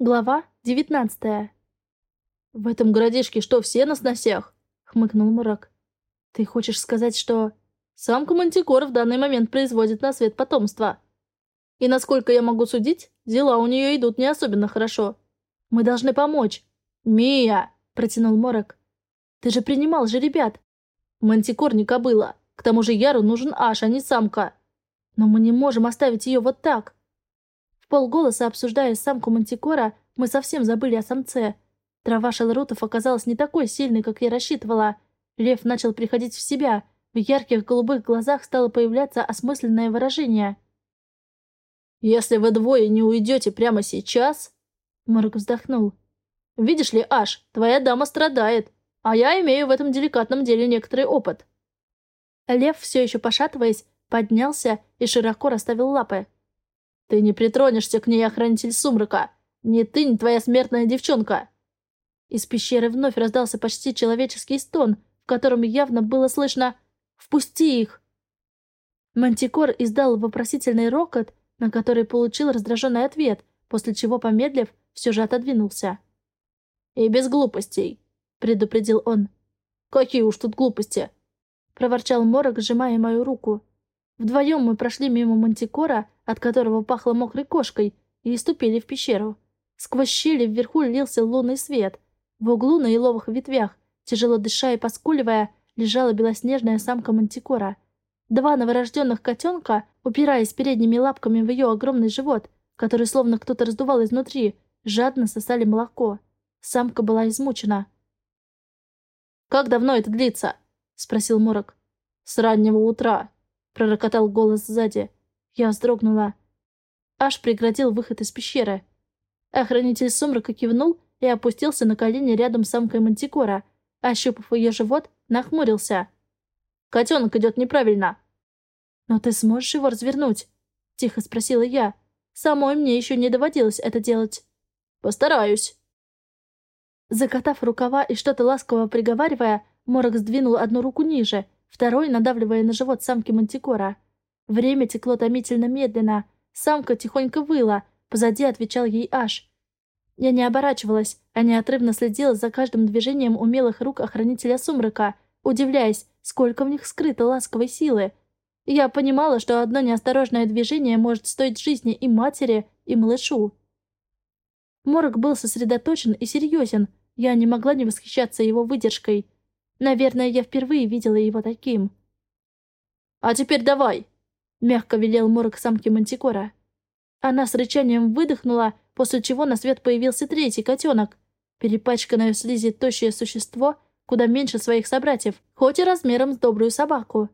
Глава девятнадцатая. «В этом городишке что, все на сносях?» — хмыкнул Мурак. «Ты хочешь сказать, что...» «Самка Мантикора в данный момент производит на свет потомство. И, насколько я могу судить, дела у нее идут не особенно хорошо. Мы должны помочь». «Мия!» — протянул Морок. «Ты же принимал же ребят!» «Мантикор не кобыла. К тому же Яру нужен Аш, а не самка. Но мы не можем оставить ее вот так!» В полголоса обсуждая самку Мантикора, мы совсем забыли о самце. Трава шалрутов оказалась не такой сильной, как я рассчитывала. Лев начал приходить в себя. В ярких голубых глазах стало появляться осмысленное выражение. «Если вы двое не уйдете прямо сейчас...» Морг вздохнул. «Видишь ли, Аш, твоя дама страдает, а я имею в этом деликатном деле некоторый опыт». Лев, все еще пошатываясь, поднялся и широко расставил лапы. «Ты не притронешься к ней, охранитель сумрака! Ни ты, ни твоя смертная девчонка!» Из пещеры вновь раздался почти человеческий стон, в котором явно было слышно «Впусти их!». Мантикор издал вопросительный рокот, на который получил раздраженный ответ, после чего, помедлив, все же отодвинулся. «И без глупостей», — предупредил он. «Какие уж тут глупости!» — проворчал Морок, сжимая мою руку. Вдвоем мы прошли мимо мантикора, от которого пахло мокрой кошкой, и ступили в пещеру. Сквозь щели вверху лился лунный свет. В углу на еловых ветвях, тяжело дыша и поскуливая, лежала белоснежная самка мантикора. Два новорожденных котенка, упираясь передними лапками в ее огромный живот, который словно кто-то раздувал изнутри, жадно сосали молоко. Самка была измучена. «Как давно это длится?» — спросил Морок. «С раннего утра», — пророкотал голос сзади. Я вздрогнула. Аж преградил выход из пещеры. Охранитель сумрака кивнул и опустился на колени рядом с самкой Мантикора. Ощупав ее живот, нахмурился. «Котенок идет неправильно». «Но ты сможешь его развернуть?» — тихо спросила я. «Самой мне еще не доводилось это делать». «Постараюсь». Закатав рукава и что-то ласково приговаривая, Морок сдвинул одну руку ниже, второй надавливая на живот самки Мантикора. Время текло томительно медленно. Самка тихонько выла, позади отвечал ей Аш. Я не оборачивалась, а неотрывно следила за каждым движением умелых рук охранителя сумрака, удивляясь, сколько в них скрыто ласковой силы. Я понимала, что одно неосторожное движение может стоить жизни и матери, и малышу. Морок был сосредоточен и серьезен. Я не могла не восхищаться его выдержкой. Наверное, я впервые видела его таким. «А теперь давай!» Мягко велел Морок самке Мантикора. Она с рычанием выдохнула, после чего на свет появился третий котенок. Перепачканное в слизи тощее существо, куда меньше своих собратьев, хоть и размером с добрую собаку.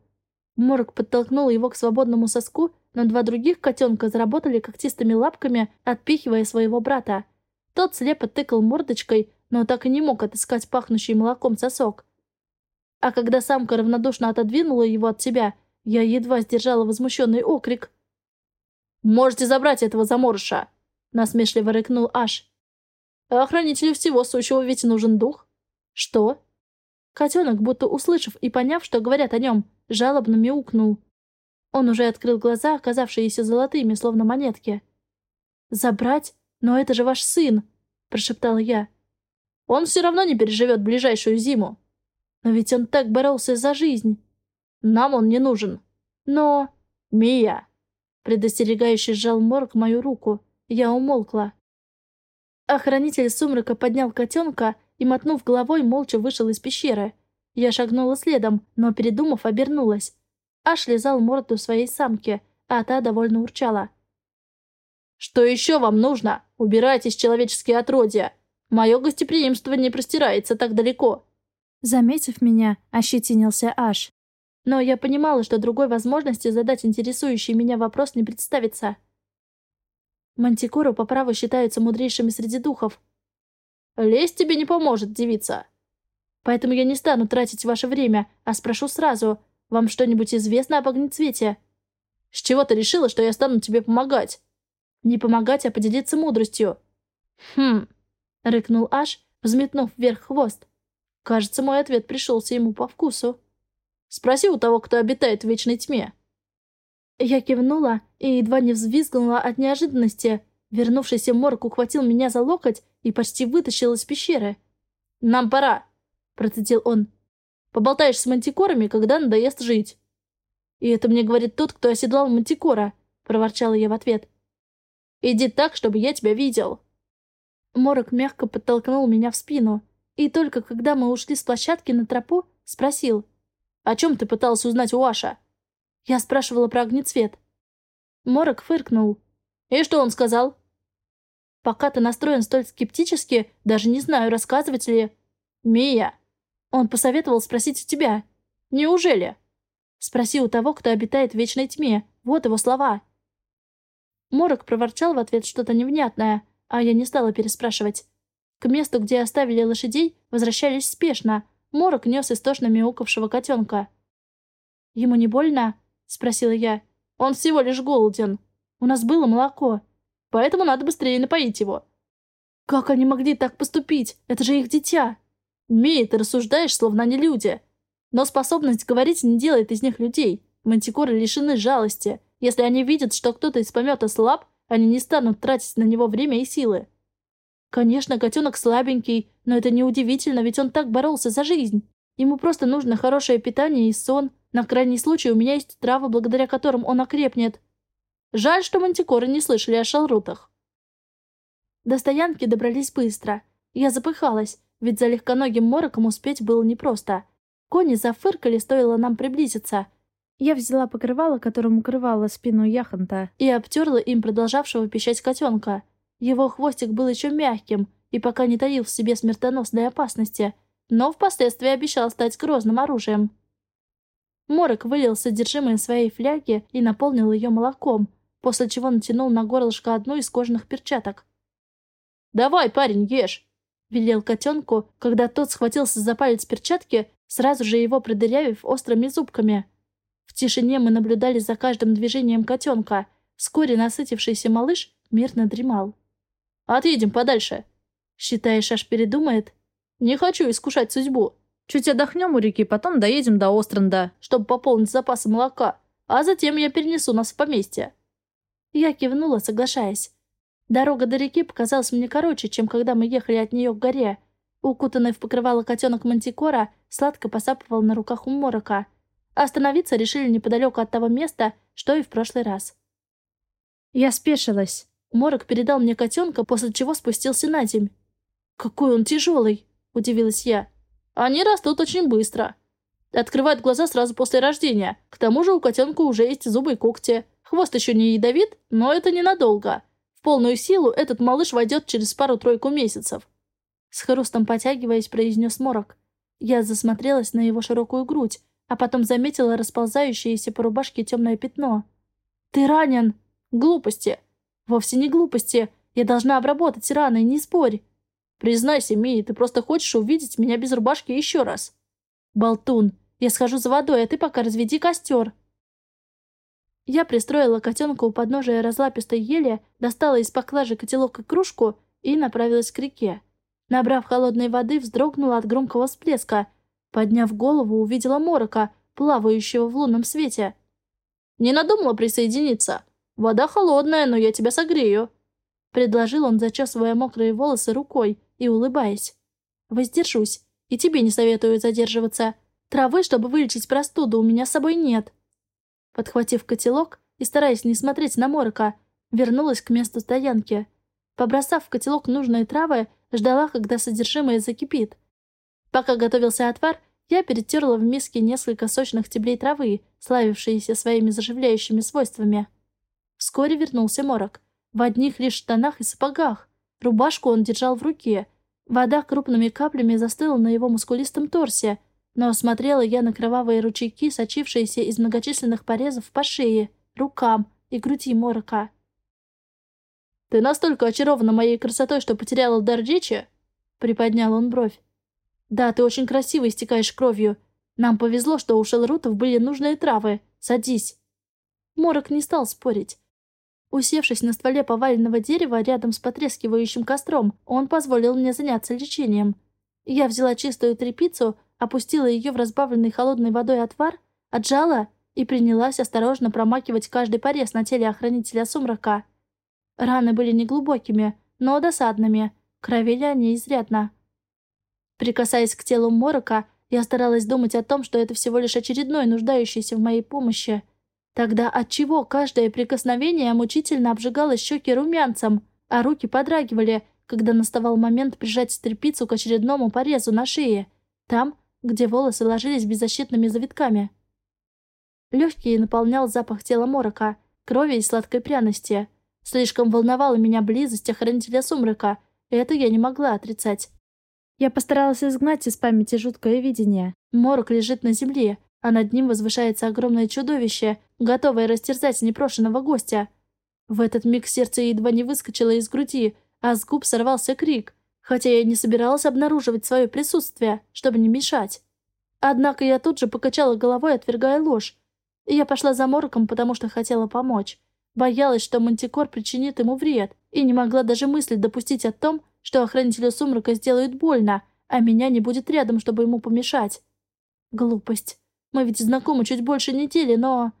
Морок подтолкнул его к свободному соску, но два других котенка заработали когтистыми лапками, отпихивая своего брата. Тот слепо тыкал мордочкой, но так и не мог отыскать пахнущий молоком сосок. А когда самка равнодушно отодвинула его от себя, я едва сдержала возмущенный окрик. «Можете забрать этого заморыша!» — насмешливо рыкнул Аш. «Охранителю всего сущего ведь нужен дух». «Что?» Котенок, будто услышав и поняв, что говорят о нем, жалобно мяукнул. Он уже открыл глаза, оказавшиеся золотыми, словно монетки. «Забрать? Но это же ваш сын!» — прошептала я. «Он все равно не переживет ближайшую зиму. Но ведь он так боролся за жизнь!» Нам он не нужен. Но... Мия!» Предостерегающий сжал Морг мою руку. Я умолкла. Охранитель сумрака поднял котенка и, мотнув головой, молча вышел из пещеры. Я шагнула следом, но, передумав, обернулась. Аш лизал морду своей самки, а та довольно урчала. «Что еще вам нужно? Убирайтесь, человеческие отродья! Мое гостеприимство не простирается так далеко!» Заметив меня, ощетинился Аш. Но я понимала, что другой возможности задать интересующий меня вопрос не представится. Мантикоры по праву считаются мудрейшими среди духов. «Лезть тебе не поможет, девица!» «Поэтому я не стану тратить ваше время, а спрошу сразу, вам что-нибудь известно об огнецвете?» «С чего ты решила, что я стану тебе помогать?» «Не помогать, а поделиться мудростью». «Хм...» — рыкнул Аш, взметнув вверх хвост. Кажется, мой ответ пришелся ему по вкусу. Спроси у того, кто обитает в вечной тьме». Я кивнула и едва не взвизгнула от неожиданности. Вернувшийся Морок ухватил меня за локоть и почти вытащил из пещеры. «Нам пора!» — процедил он. «Поболтаешь с мантикорами, когда надоест жить». «И это мне говорит тот, кто оседлал мантикора», — проворчала я в ответ. «Иди так, чтобы я тебя видел». Морок мягко подтолкнул меня в спину, и только когда мы ушли с площадки на тропу, спросил. «О чем ты пытался узнать у Аша?» Я спрашивала про огнецвет. Морок фыркнул. «И что он сказал?» «Пока ты настроен столь скептически, даже не знаю, рассказывать ли...» «Мия!» Он посоветовал спросить у тебя. «Неужели?» Спроси у того, кто обитает в вечной тьме. Вот его слова. Морок проворчал в ответ что-то невнятное, а я не стала переспрашивать. К месту, где оставили лошадей, возвращались спешно. Морок нес истошно мяукавшего котенка. «Ему не больно?» — спросила я. «Он всего лишь голоден. У нас было молоко, поэтому надо быстрее напоить его». «Как они могли так поступить? Это же их дитя!» «Мия, ты рассуждаешь, словно они люди. Но способность говорить не делает из них людей. Мантикоры лишены жалости. Если они видят, что кто-то из помета слаб, они не станут тратить на него время и силы. Конечно, котенок слабенький, но это неудивительно, ведь он так боролся за жизнь. Ему просто нужно хорошее питание и сон. На крайний случай у меня есть травы, благодаря которым он окрепнет. Жаль, что мантикоры не слышали о шалрутах. До стоянки добрались быстро. Я запыхалась, ведь за легконогим мороком успеть было непросто. Кони зафыркали, стоило нам приблизиться. Я взяла покрывало, которым укрывала спину яхонта, и обтерла им продолжавшего пищать котенка. Его хвостик был еще мягким и пока не таил в себе смертоносной опасности, но впоследствии обещал стать грозным оружием. Морок вылил содержимое своей фляги и наполнил ее молоком, после чего натянул на горлышко одну из кожаных перчаток. «Давай, парень, ешь!» — велел котенку, когда тот схватился за палец перчатки сразу же его продырявив острыми зубками. В тишине мы наблюдали за каждым движением котенка. Вскоре насытившийся малыш мирно дремал. «Отъедем подальше!» Считаешь, аж передумает? «Не хочу искушать судьбу. Чуть отдохнем у реки, потом доедем до Остренда, чтобы пополнить запасы молока, а затем я перенесу нас в поместье». Я кивнула, соглашаясь. Дорога до реки показалась мне короче, чем когда мы ехали от нее к горе — Укутанный в покрывало котенок Мантикора сладко посапывал на руках у морока. Остановиться решили неподалеку от того места, что и в прошлый раз. Я спешилась. Морок передал мне котенка, после чего спустился на земь. «Какой он тяжелый!» — удивилась я. «Они растут очень быстро. Открывают глаза сразу после рождения. К тому же у котенка уже есть зубы и когти. Хвост еще не ядовит, но это ненадолго. В полную силу этот малыш войдет через пару-тройку месяцев. С хрустом потягиваясь, произнес Морок. Я засмотрелась на его широкую грудь, а потом заметила расползающееся по рубашке темное пятно. «Ты ранен!» «Глупости!» «Вовсе не глупости. Я должна обработать раны, не спорь!» «Признайся, Мия, ты просто хочешь увидеть меня без рубашки еще раз!» «Болтун! Я схожу за водой, а ты пока разведи костер!» Я пристроила котенка у подножия разлапистой ели, достала из поклажи котелок и кружку и направилась к реке. Набрав холодной воды, вздрогнула от громкого всплеска. Подняв голову, увидела морока, плавающего в лунном свете. «Не надумала присоединиться? Вода холодная, но я тебя согрею», — предложил он, зачесывая мокрые волосы рукой и улыбаясь. «Воздержусь. И тебе не советую задерживаться. Травы, чтобы вылечить простуду, у меня с собой нет». Подхватив котелок и стараясь не смотреть на морока, вернулась к месту стоянки. Побросав в котелок нужные травы, ждала, когда содержимое закипит. Пока готовился отвар, я перетерла в миске несколько сочных стеблей травы, славившиеся своими заживляющими свойствами. Вскоре вернулся морок. В одних лишь штанах и сапогах. Рубашку он держал в руке. Вода крупными каплями застыла на его мускулистом торсе, но смотрела я на кровавые ручейки, сочившиеся из многочисленных порезов по шее, рукам и груди морока. «Ты настолько очарована моей красотой, что потеряла дар речи?» Приподнял он бровь. «Да, ты очень красиво истекаешь кровью. Нам повезло, что у шелрутов были нужные травы. Садись». Морок не стал спорить. Усевшись на стволе поваленного дерева рядом с потрескивающим костром, он позволил мне заняться лечением. Я взяла чистую тряпицу, опустила ее в разбавленный холодной водой отвар, отжала и принялась осторожно промакивать каждый порез на теле охранителя сумрака. Раны были неглубокими, но досадными. Кровили они изрядно. Прикасаясь к телу Морока, я старалась думать о том, что это всего лишь очередной нуждающийся в моей помощи. Тогда отчего каждое прикосновение мучительно обжигало щеки румянцем, а руки подрагивали, когда наставал момент прижать стрепицу к очередному порезу на шее, там, где волосы ложились беззащитными завитками. Легкий наполнял запах тела морока, крови и сладкой пряности. Слишком волновала меня близость охранителя сумрака, и это я не могла отрицать. Я постаралась изгнать из памяти жуткое видение. Морок лежит на земле, а над ним возвышается огромное чудовище, готовое растерзать непрошенного гостя. В этот миг сердце едва не выскочило из груди, а с губ сорвался крик, хотя я не собиралась обнаруживать свое присутствие, чтобы не мешать. Однако я тут же покачала головой, отвергая ложь. Я пошла за Мороком, потому что хотела помочь. Боялась, что Мантикор причинит ему вред, и не могла даже мыслить допустить о том, что охранителю сумрака сделают больно, а меня не будет рядом, чтобы ему помешать. Глупость. Мы ведь знакомы чуть больше недели, но...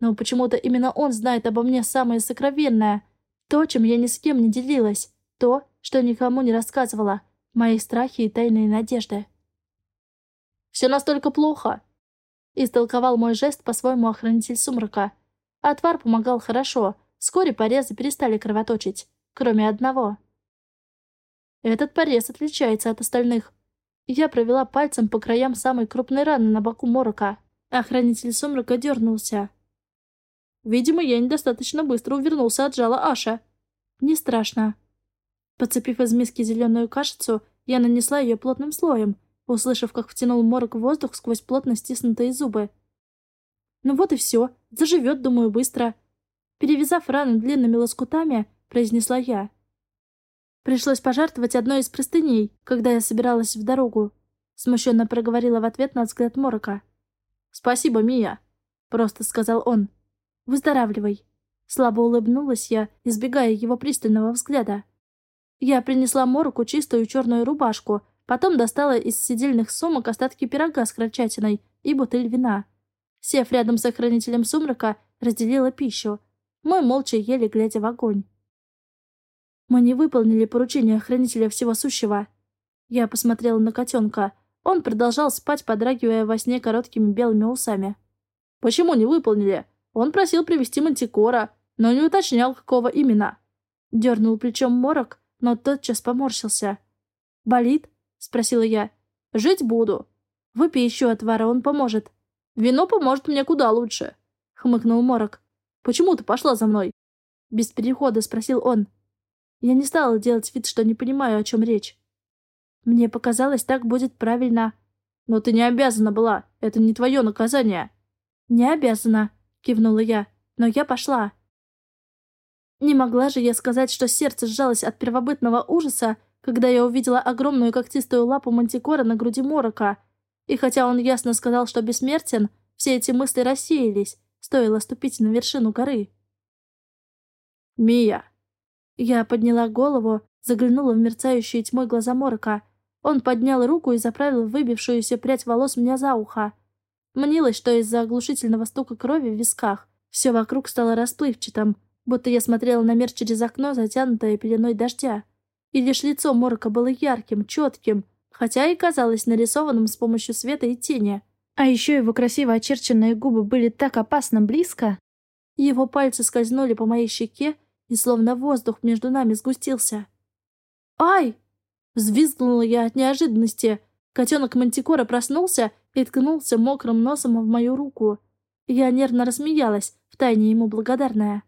Но почему-то именно он знает обо мне самое сокровенное. То, чем я ни с кем не делилась. То, что никому не рассказывала. Мои страхи и тайные надежды. «Все настолько плохо!» Истолковал мой жест по-своему охранитель сумрака. Отвар помогал хорошо. Вскоре порезы перестали кровоточить. Кроме одного. Этот порез отличается от остальных. Я провела пальцем по краям самой крупной раны на боку Морока. Охранитель сумрака дернулся. Видимо, я недостаточно быстро увернулся от жала Аша. Не страшно. Подцепив из миски зеленую кашицу, я нанесла ее плотным слоем, услышав, как втянул морок воздух сквозь плотно стиснутые зубы. Ну вот и все. Заживет, думаю, быстро. Перевязав рану длинными лоскутами, произнесла я. Пришлось пожертвовать одной из простыней, когда я собиралась в дорогу. Смущенно проговорила в ответ на взгляд Морока. «Спасибо, Мия», — просто сказал он. «Выздоравливай». Слабо улыбнулась я, избегая его пристального взгляда. Я принесла Мороку чистую черную рубашку, потом достала из сидельных сумок остатки пирога с крольчатиной и бутыль вина. Сев рядом с охранителем сумрака, разделила пищу. Мы молча ели, глядя в огонь. Мы не выполнили поручение хранителя всего сущего. Я посмотрела на котенка. Он продолжал спать, подрагивая во сне короткими белыми усами. «Почему не выполнили? Он просил привести мантикора, но не уточнял, какого именно». Дернул плечом морок, но тотчас поморщился. «Болит?» — спросила я. «Жить буду. Выпей еще отвара, он поможет». «Вино поможет мне куда лучше», — хмыкнул морок. «Почему ты пошла за мной?» Без перехода спросил он. Я не стала делать вид, что не понимаю, о чем речь. Мне показалось, так будет правильно. Но ты не обязана была. Это не твое наказание. Не обязана, кивнула я. Но я пошла. Не могла же я сказать, что сердце сжалось от первобытного ужаса, когда я увидела огромную когтистую лапу мантикора на груди морока. И хотя он ясно сказал, что бессмертен, все эти мысли рассеялись, стоило ступить на вершину горы. «Мия!» Я подняла голову, заглянула в мерцающие тьмой глаза Морока. Он поднял руку и заправил выбившуюся прядь волос мне за ухо. Мнилось, что из-за оглушительного стука крови в висках все вокруг стало расплывчатым, будто я смотрела на мир через окно, затянутое пеленой дождя. И лишь лицо Морока было ярким, четким, хотя и казалось нарисованным с помощью света и тени. А еще его красиво очерченные губы были так опасно близко. Его пальцы скользнули по моей щеке, и словно воздух между нами сгустился. «Ай!» — взвизгнула я от неожиданности. Котенок Мантикора проснулся и ткнулся мокрым носом в мою руку. Я нервно рассмеялась, втайне ему благодарная.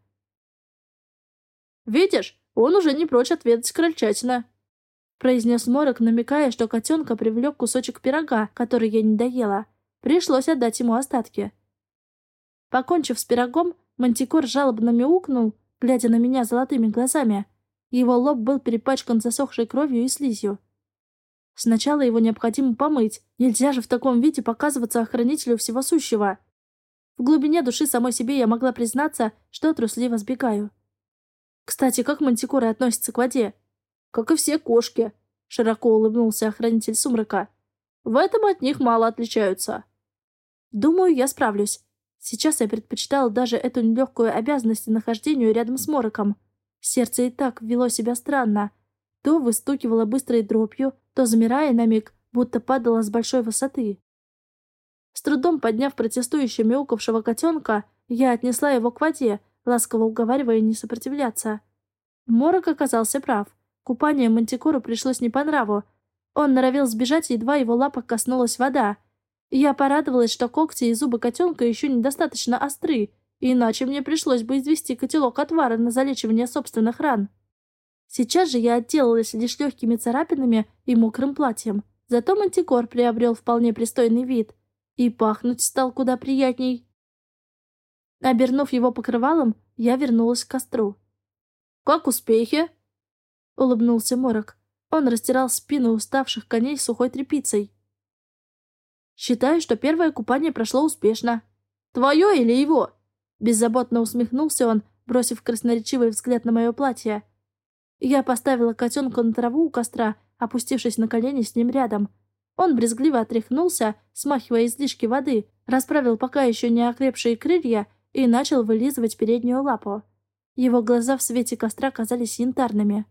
«Видишь, он уже не прочь отведать крольчатина», — произнес Морок, намекая, что котенка привлек кусочек пирога, который я не доела. Пришлось отдать ему остатки. Покончив с пирогом, Мантикор жалобно мяукнул глядя на меня золотыми глазами. Его лоб был перепачкан засохшей кровью и слизью. Сначала его необходимо помыть. Нельзя же в таком виде показываться охранителю всего сущего. В глубине души самой себе я могла признаться, что трусливо сбегаю. Кстати, как мантикоры относятся к воде? Как и все кошки, широко улыбнулся охранитель сумрака. В этом от них мало отличаются. Думаю, я справлюсь. Сейчас я предпочитала даже эту нелегкую обязанность нахождению рядом с Мороком. Сердце и так вело себя странно. То выстукивало быстрой дробью, то, замирая на миг, будто падало с большой высоты. С трудом подняв протестующего мяукавшего котенка, я отнесла его к воде, ласково уговаривая не сопротивляться. Морок оказался прав. Купание Мантикору пришлось не по нраву. Он норовил сбежать, едва его лапок коснулась вода. Я порадовалась, что когти и зубы котенка еще недостаточно остры, иначе мне пришлось бы извести котелок отвара на залечивание собственных ран. Сейчас же я отделалась лишь легкими царапинами и мокрым платьем. Зато мантикор приобрел вполне пристойный вид. И пахнуть стал куда приятней. Обернув его покрывалом, я вернулась к костру. «Как успехи?» — улыбнулся Морок. Он растирал спину уставших коней сухой тряпицей. «Считаю, что первое купание прошло успешно. Твое или его?» Беззаботно усмехнулся он, бросив красноречивый взгляд на мое платье. Я поставила котенка на траву у костра, опустившись на колени с ним рядом. Он брезгливо отряхнулся, смахивая излишки воды, расправил пока еще не окрепшие крылья и начал вылизывать переднюю лапу. Его глаза в свете костра казались янтарными.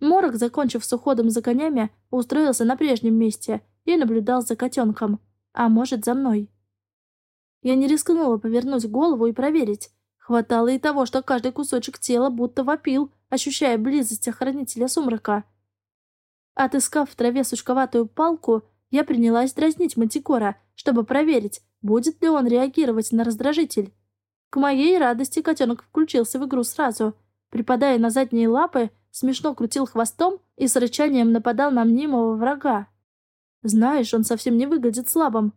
Морок, закончив с уходом за конями, устроился на прежнем месте и наблюдал за котенком, а может, за мной. Я не рискнула повернуть голову и проверить. Хватало и того, что каждый кусочек тела будто вопил, ощущая близость охранителя сумрака. Отыскав в траве сучковатую палку, я принялась дразнить Мантикора, чтобы проверить, будет ли он реагировать на раздражитель. К моей радости котенок включился в игру сразу. Припадая на задние лапы, смешно крутил хвостом и с рычанием нападал на мнимого врага. Знаешь, он совсем не выглядит слабым.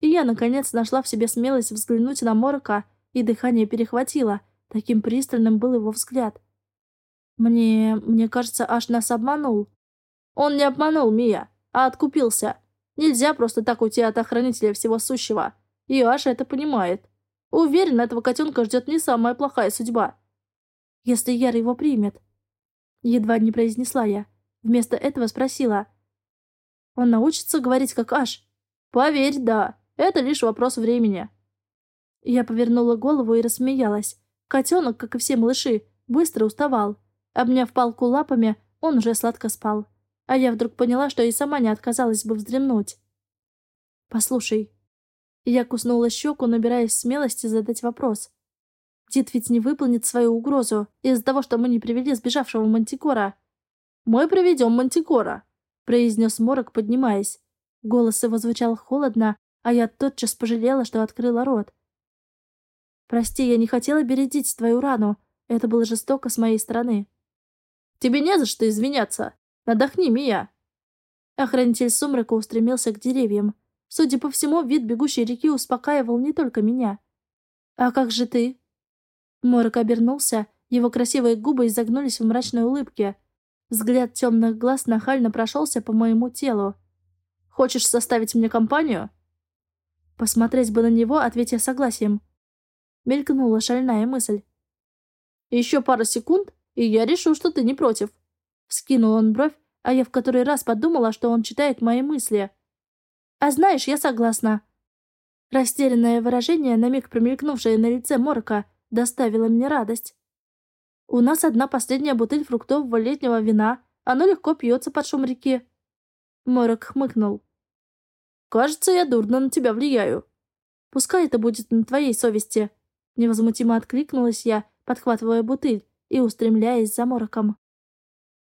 И я, наконец, нашла в себе смелость взглянуть на Морока, и дыхание перехватило. Таким пристальным был его взгляд. Мне... мне кажется, аж нас обманул. Он не обманул Мия, а откупился. Нельзя просто так уйти от охранителя всего сущего. И Аша это понимает. Уверен, этого котенка ждет не самая плохая судьба. Если Яр его примет. Едва не произнесла я. Вместо этого спросила. Он научится говорить как Аш? Поверь, да. Это лишь вопрос времени. Я повернула голову и рассмеялась. Котенок, как и все малыши, быстро уставал. Обняв палку лапами, он уже сладко спал. А я вдруг поняла, что и сама не отказалась бы вздремнуть. «Послушай». Я куснула щеку, набираясь смелости задать вопрос. Дид ведь не выполнит свою угрозу из-за того, что мы не привели сбежавшего Мантикора. «Мы приведем Мантикора», — произнес Морок, поднимаясь. Голос его звучал холодно, а я тотчас пожалела, что открыла рот. «Прости, я не хотела бередить твою рану. Это было жестоко с моей стороны». «Тебе не за что извиняться. Отдохни, Мия». Охранитель сумрака устремился к деревьям. Судя по всему, вид бегущей реки успокаивал не только меня. «А как же ты?» Морок обернулся, его красивые губы изогнулись в мрачной улыбке. Взгляд темных глаз нахально прошелся по моему телу. «Хочешь составить мне компанию?» Посмотреть бы на него, ответя согласием. Мелькнула шальная мысль. «Еще пара секунд, и я решу, что ты не против». Вскинул он бровь, а я в который раз подумала, что он читает мои мысли. «А знаешь, я согласна». Растерянное выражение, на миг промелькнувшее на лице Морка, доставило мне радость. «У нас одна последняя бутыль фруктового летнего вина. Оно легко пьется под шум реки». Морок хмыкнул. Кажется, я дурно на тебя влияю. Пускай это будет на твоей совести. Невозмутимо откликнулась я, подхватывая бутыль и устремляясь за мороком.